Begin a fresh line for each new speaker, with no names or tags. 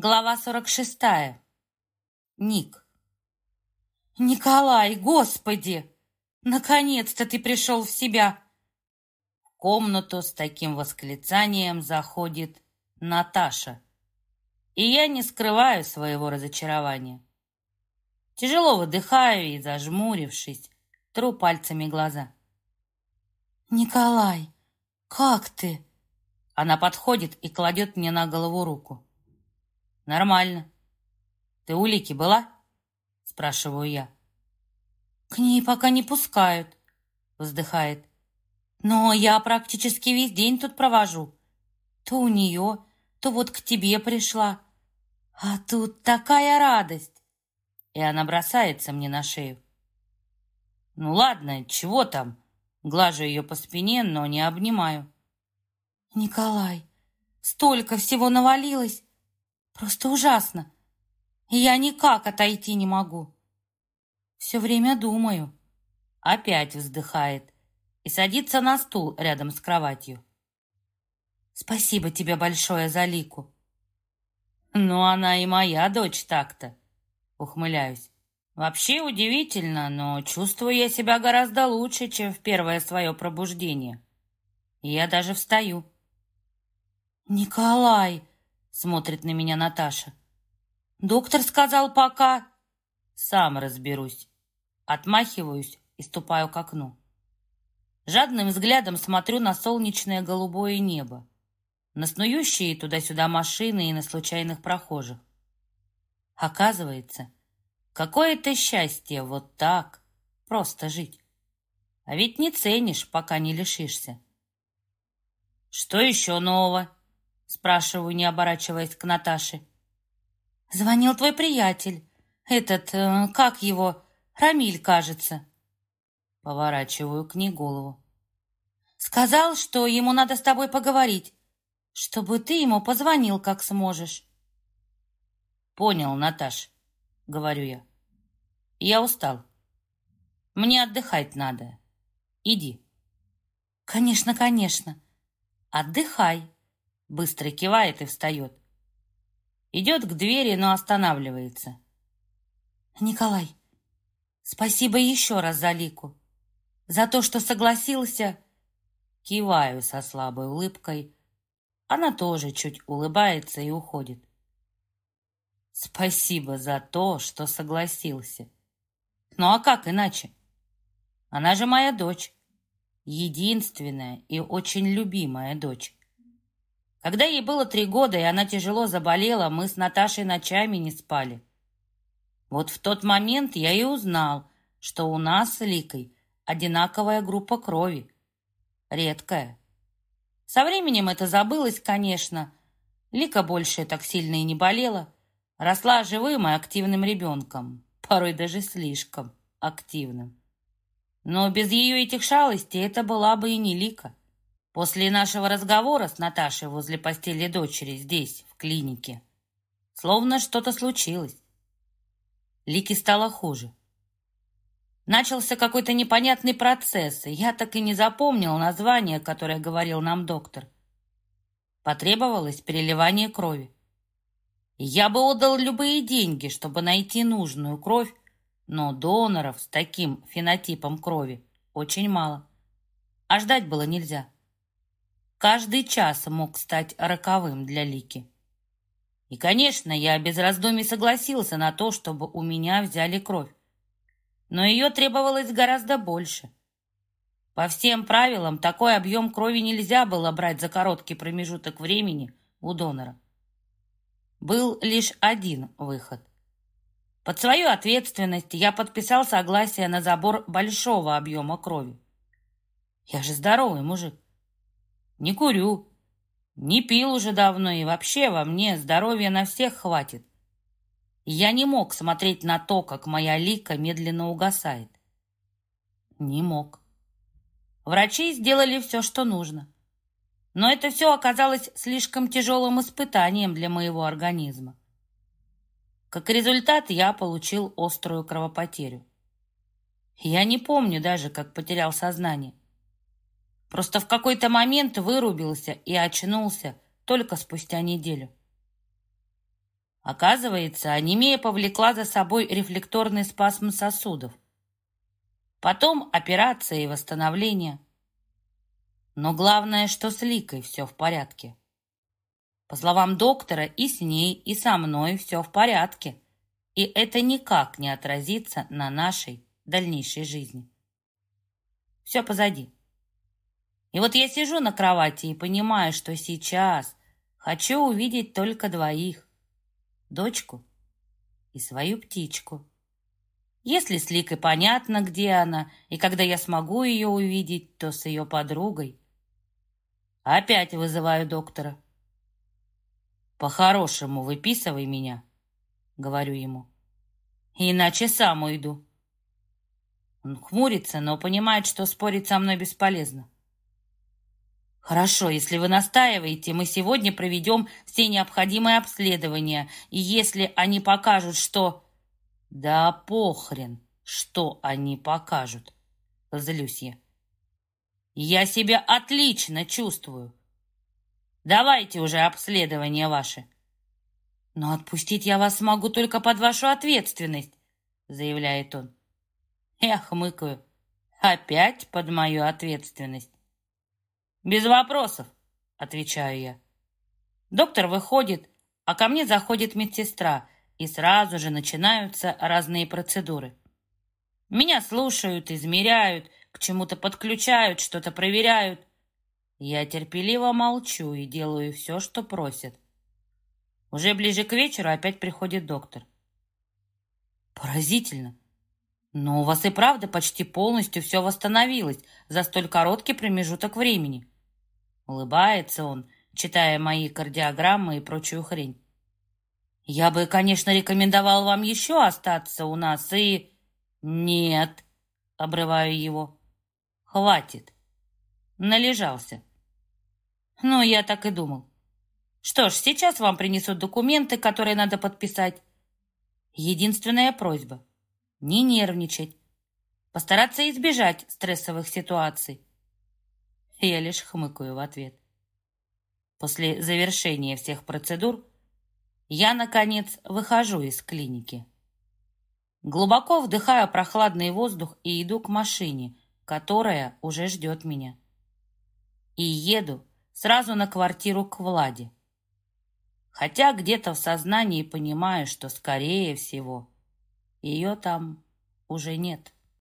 Глава 46. Ник. «Николай, господи! Наконец-то ты пришел в себя!» В комнату с таким восклицанием заходит Наташа. И я не скрываю своего разочарования. Тяжело выдыхаю и, зажмурившись, тру пальцами глаза. «Николай, как ты?» Она подходит и кладет мне на голову руку. «Нормально. Ты у Лики была?» Спрашиваю я. «К ней пока не пускают», вздыхает. «Но я практически весь день тут провожу. То у нее, то вот к тебе пришла. А тут такая радость!» И она бросается мне на шею. «Ну ладно, чего там?» Глажу ее по спине, но не обнимаю. «Николай, столько всего навалилось. Просто ужасно. я никак отойти не могу. Все время думаю. Опять вздыхает и садится на стул рядом с кроватью. Спасибо тебе большое за Лику. Ну, она и моя дочь так-то. Ухмыляюсь. Вообще удивительно, но чувствую я себя гораздо лучше, чем в первое свое пробуждение. я даже встаю. «Николай!» Смотрит на меня Наташа. Доктор сказал пока. Сам разберусь. Отмахиваюсь и ступаю к окну. Жадным взглядом смотрю на солнечное голубое небо, на снующие туда-сюда машины и на случайных прохожих. Оказывается, какое-то счастье вот так, просто жить. А ведь не ценишь, пока не лишишься. Что еще нового? Спрашиваю, не оборачиваясь к Наташе. Звонил твой приятель. Этот, э, как его, Рамиль, кажется. Поворачиваю к ней голову. Сказал, что ему надо с тобой поговорить, чтобы ты ему позвонил, как сможешь. Понял, Наташ, говорю я. Я устал. Мне отдыхать надо. Иди. Конечно, конечно. Отдыхай. Быстро кивает и встает. Идет к двери, но останавливается. «Николай, спасибо еще раз за Лику. За то, что согласился...» Киваю со слабой улыбкой. Она тоже чуть улыбается и уходит. «Спасибо за то, что согласился. Ну а как иначе? Она же моя дочь. Единственная и очень любимая дочь. Когда ей было три года, и она тяжело заболела, мы с Наташей ночами не спали. Вот в тот момент я и узнал, что у нас с Ликой одинаковая группа крови. Редкая. Со временем это забылось, конечно. Лика больше так сильно и не болела. Росла живым и активным ребенком. Порой даже слишком активным. Но без ее этих шалостей это была бы и не Лика. После нашего разговора с Наташей возле постели дочери здесь, в клинике, словно что-то случилось. Лике стало хуже. Начался какой-то непонятный процесс, и я так и не запомнил название, которое говорил нам доктор. Потребовалось переливание крови. Я бы отдал любые деньги, чтобы найти нужную кровь, но доноров с таким фенотипом крови очень мало. А ждать было нельзя. Каждый час мог стать роковым для Лики. И, конечно, я без раздумий согласился на то, чтобы у меня взяли кровь. Но ее требовалось гораздо больше. По всем правилам, такой объем крови нельзя было брать за короткий промежуток времени у донора. Был лишь один выход. Под свою ответственность я подписал согласие на забор большого объема крови. Я же здоровый мужик не курю, не пил уже давно, и вообще во мне здоровья на всех хватит. Я не мог смотреть на то, как моя лика медленно угасает. Не мог. Врачи сделали все, что нужно. Но это все оказалось слишком тяжелым испытанием для моего организма. Как результат, я получил острую кровопотерю. Я не помню даже, как потерял сознание. Просто в какой-то момент вырубился и очнулся только спустя неделю. Оказывается, анемия повлекла за собой рефлекторный спазм сосудов. Потом операция и восстановление. Но главное, что с Ликой все в порядке. По словам доктора, и с ней, и со мной все в порядке. И это никак не отразится на нашей дальнейшей жизни. Все позади. И вот я сижу на кровати и понимаю, что сейчас хочу увидеть только двоих. Дочку и свою птичку. Если с Ликой понятно, где она, и когда я смогу ее увидеть, то с ее подругой. Опять вызываю доктора. «По-хорошему выписывай меня», — говорю ему. «Иначе сам уйду». Он хмурится, но понимает, что спорить со мной бесполезно. «Хорошо, если вы настаиваете, мы сегодня проведем все необходимые обследования, и если они покажут, что...» «Да похрен, что они покажут!» — злюсь я. «Я себя отлично чувствую. Давайте уже обследование ваше. Но отпустить я вас смогу только под вашу ответственность, заявляет он. Я хмыкаю. Опять под мою ответственность. Без вопросов, отвечаю я. Доктор выходит, а ко мне заходит медсестра, и сразу же начинаются разные процедуры. Меня слушают, измеряют, к чему-то подключают, что-то проверяют. Я терпеливо молчу и делаю все, что просят. Уже ближе к вечеру опять приходит доктор. Поразительно. Но у вас и правда почти полностью все восстановилось за столь короткий промежуток времени. Улыбается он, читая мои кардиограммы и прочую хрень. Я бы, конечно, рекомендовал вам еще остаться у нас и... Нет, обрываю его. Хватит. Належался. Ну, я так и думал. Что ж, сейчас вам принесут документы, которые надо подписать. Единственная просьба — не нервничать, постараться избежать стрессовых ситуаций. Я лишь хмыкаю в ответ. После завершения всех процедур я, наконец, выхожу из клиники. Глубоко вдыхаю прохладный воздух и иду к машине, которая уже ждет меня. И еду сразу на квартиру к Владе. Хотя где-то в сознании понимаю, что, скорее всего, ее там уже нет.